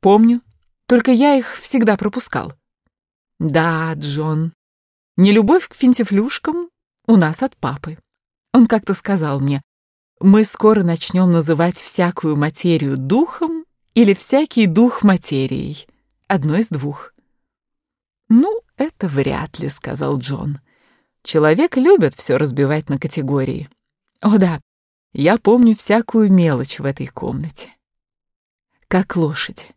Помню. Только я их всегда пропускал. Да, Джон, нелюбовь к финтифлюшкам у нас от папы. Он как-то сказал мне, мы скоро начнем называть всякую материю духом или всякий дух материей. Одно из двух. Ну, это вряд ли, сказал Джон. Человек любит все разбивать на категории. О да, я помню всякую мелочь в этой комнате. Как лошадь.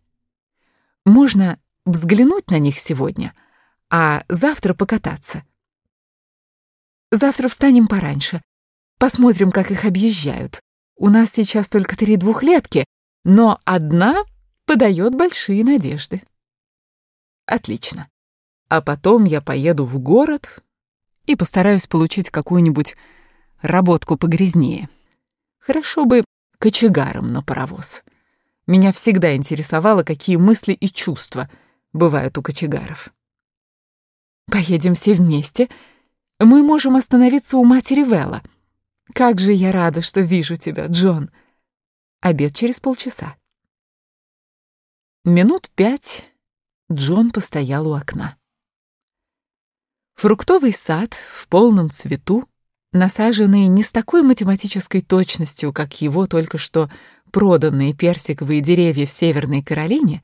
Можно взглянуть на них сегодня, а завтра покататься. Завтра встанем пораньше. Посмотрим, как их объезжают. У нас сейчас только три двухлетки, но одна подает большие надежды. Отлично. А потом я поеду в город и постараюсь получить какую-нибудь работку погрязнее. Хорошо бы кочегаром на паровоз. Меня всегда интересовало, какие мысли и чувства бывают у кочегаров. Поедем все вместе. Мы можем остановиться у матери Вэлла. Как же я рада, что вижу тебя, Джон. Обед через полчаса. Минут пять Джон постоял у окна. Фруктовый сад в полном цвету, насаженный не с такой математической точностью, как его только что проданные персиковые деревья в Северной Каролине,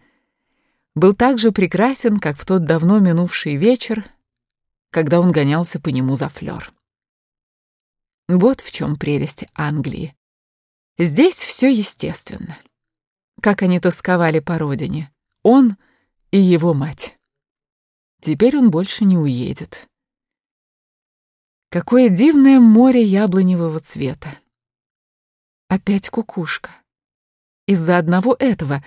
был так же прекрасен, как в тот давно минувший вечер, когда он гонялся по нему за флёр. Вот в чем прелесть Англии. Здесь все естественно. Как они тосковали по родине. Он и его мать. Теперь он больше не уедет. Какое дивное море яблоневого цвета. Опять кукушка. Из-за одного этого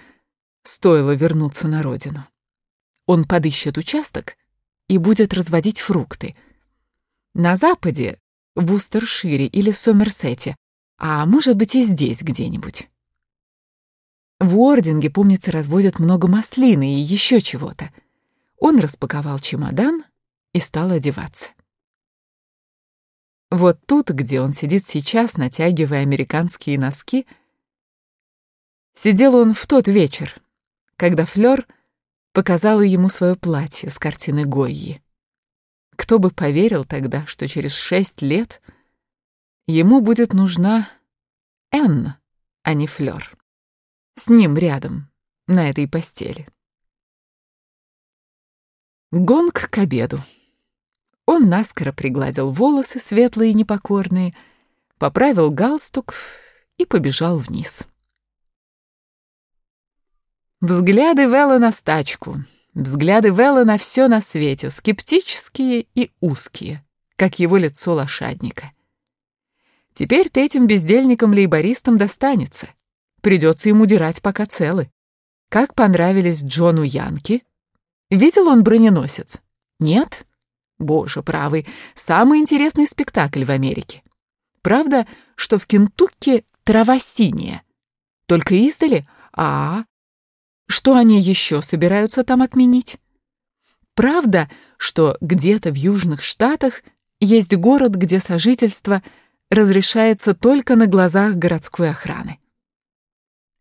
стоило вернуться на родину. Он подыщет участок и будет разводить фрукты. На западе в Устершире или Сомерсете, а может быть и здесь где-нибудь. В Уординге, помнится, разводят много маслины и еще чего-то. Он распаковал чемодан и стал одеваться. Вот тут, где он сидит сейчас, натягивая американские носки, сидел он в тот вечер, когда Флёр показала ему свое платье с картины Гойи. Кто бы поверил тогда, что через шесть лет ему будет нужна Энн, а не Флёр. С ним рядом, на этой постели. Гонг к обеду. Он наскоро пригладил волосы, светлые и непокорные, поправил галстук и побежал вниз. Взгляды Вэлла на стачку — Взгляды Вэлла на все на свете, скептические и узкие, как его лицо лошадника. Теперь-то этим бездельникам-лейбористам достанется. Придется ему дирать, пока целы. Как понравились Джону Янки? Видел он броненосец? Нет? Боже правый, самый интересный спектакль в Америке. Правда, что в Кентукки трава синяя. Только издали? А, что они еще собираются там отменить? Правда, что где-то в Южных Штатах есть город, где сожительство разрешается только на глазах городской охраны.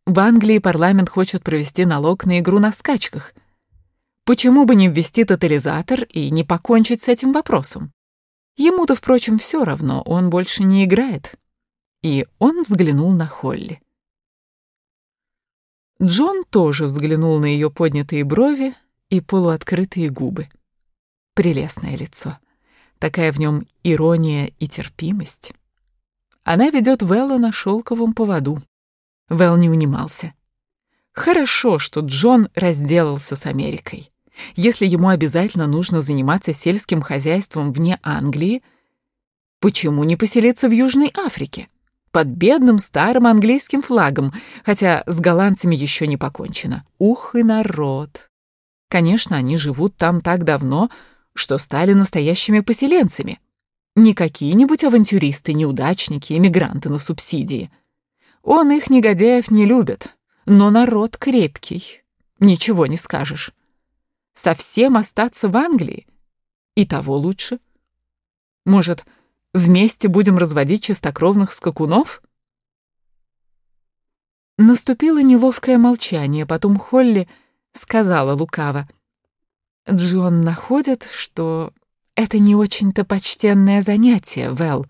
В Англии парламент хочет провести налог на игру на скачках. Почему бы не ввести тотализатор и не покончить с этим вопросом? Ему-то, впрочем, все равно, он больше не играет. И он взглянул на Холли. Джон тоже взглянул на ее поднятые брови и полуоткрытые губы. Прелестное лицо. Такая в нем ирония и терпимость. Она ведет Вэлла на шелковом поводу. Вэл не унимался. Хорошо, что Джон разделался с Америкой. Если ему обязательно нужно заниматься сельским хозяйством вне Англии, почему не поселиться в Южной Африке? Под бедным старым английским флагом, хотя с голландцами еще не покончено. Ух и народ! Конечно, они живут там так давно, что стали настоящими поселенцами. Не какие-нибудь авантюристы, неудачники, эмигранты на субсидии. Он их, негодяев, не любит, но народ крепкий, ничего не скажешь. Совсем остаться в Англии? И того лучше. Может, Вместе будем разводить чистокровных скакунов?» Наступило неловкое молчание, потом Холли сказала лукаво. Джон находит, что это не очень-то почтенное занятие, Вэл.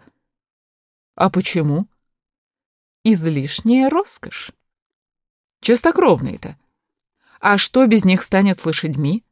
А почему? Излишняя роскошь. Чистокровные-то. А что без них станет с лошадьми?